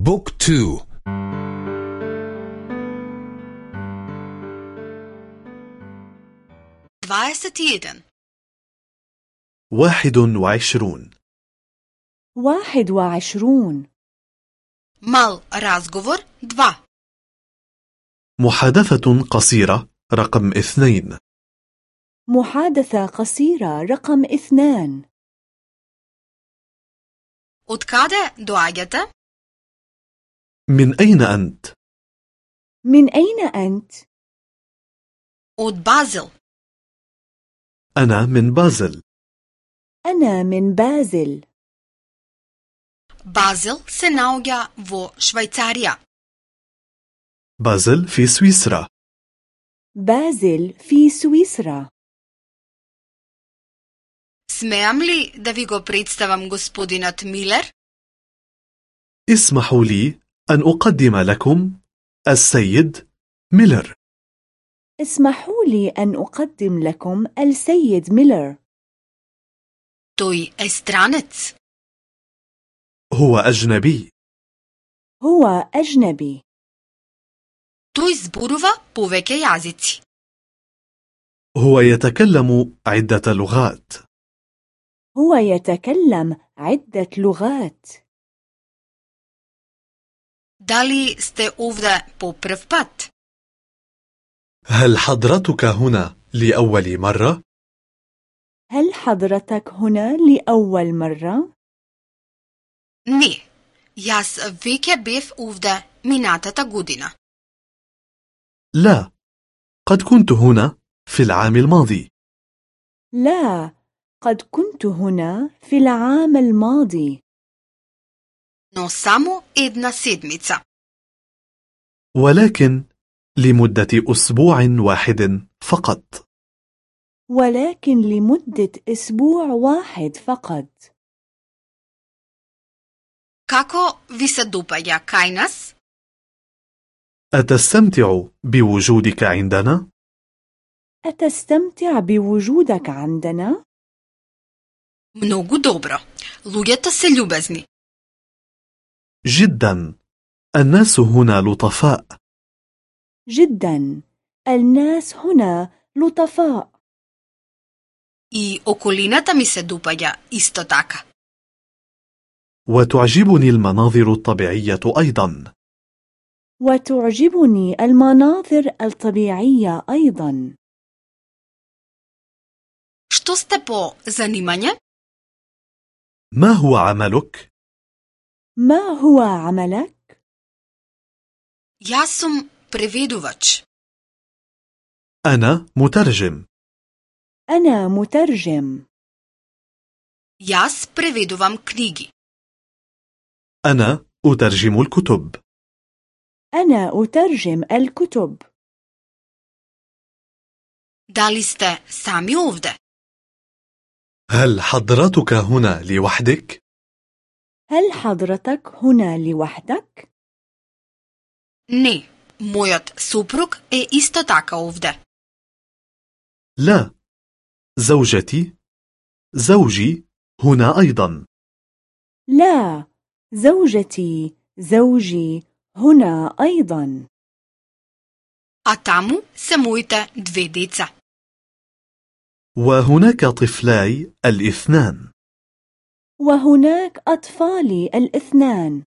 بوك تو واحد وعشرون واحد وعشرون مال разговор два محادثة قصيرة رقم اثنين محادثة قصيرة رقم اثنان Od kade doaѓате? من أين أنت؟ من أين أنت؟ Od Базел. أنا من بازل أنا من بازل Базел се наоѓа во Швајцарија. بازل في سويسرا بازل في سويسرا Смеам ли да ви го представам господинот Милер? اسمحوا لي أن أقدم لكم السيد ميلر. اسمحوا لي أن أقدم لكم السيد ميلر. Тој е странец هو أجنبي. هو أجنبي. Тој зборува повеќе јазици هو يتكلم عدة لغات. هو يتكلم عدة لغات. Дали сте овде по прв пат? هل حضرتك هنا لأول مرة؟ هل حضرتك هنا لأول مرة؟ Не. Јас веќе бев овде минатата година. لا قد كنت هنا في العام الماضي لا قد كنت هنا في العام الماضي Но само една седмица. ولكن لمدة أسبوع واحد فقط ولكن لمدة أسبوع واحد فقط Како ви се допаѓа кај нас? أتستمتع بوجودك عندنا؟ أتستمتع بوجودك عندنا؟ Многу добро. Луѓето се љубезни. جدا الناس هنا لطفاء جدا الناس هنا لطفاء اي اوكوليناتا مي se dopađa isto taka. وتعجبني المناظر الطبيعية أيضا. وتعجبني المناظر الطبيعية أيضا. Što ste po zanimanje? ما هو عملك؟ ما هو عملك؟ Јас сум преведувач. أنا مترجم أنا مترجم Јас преведувам книги. أنا أترجم الكتب أنا أترجم الكتب Дали сте сами овде? هل حضرتك هنا لوحدك؟ هل حضرتك هنا لوحدك؟ Не, мојот супруг е исто така овде. لا زوجتي زوجي هنا أيضا لا زوجتي زوجي هنا أيضا А таму се моите две деца. وهناك طفلاي الاثنان وهناك أطفالي الاثنان.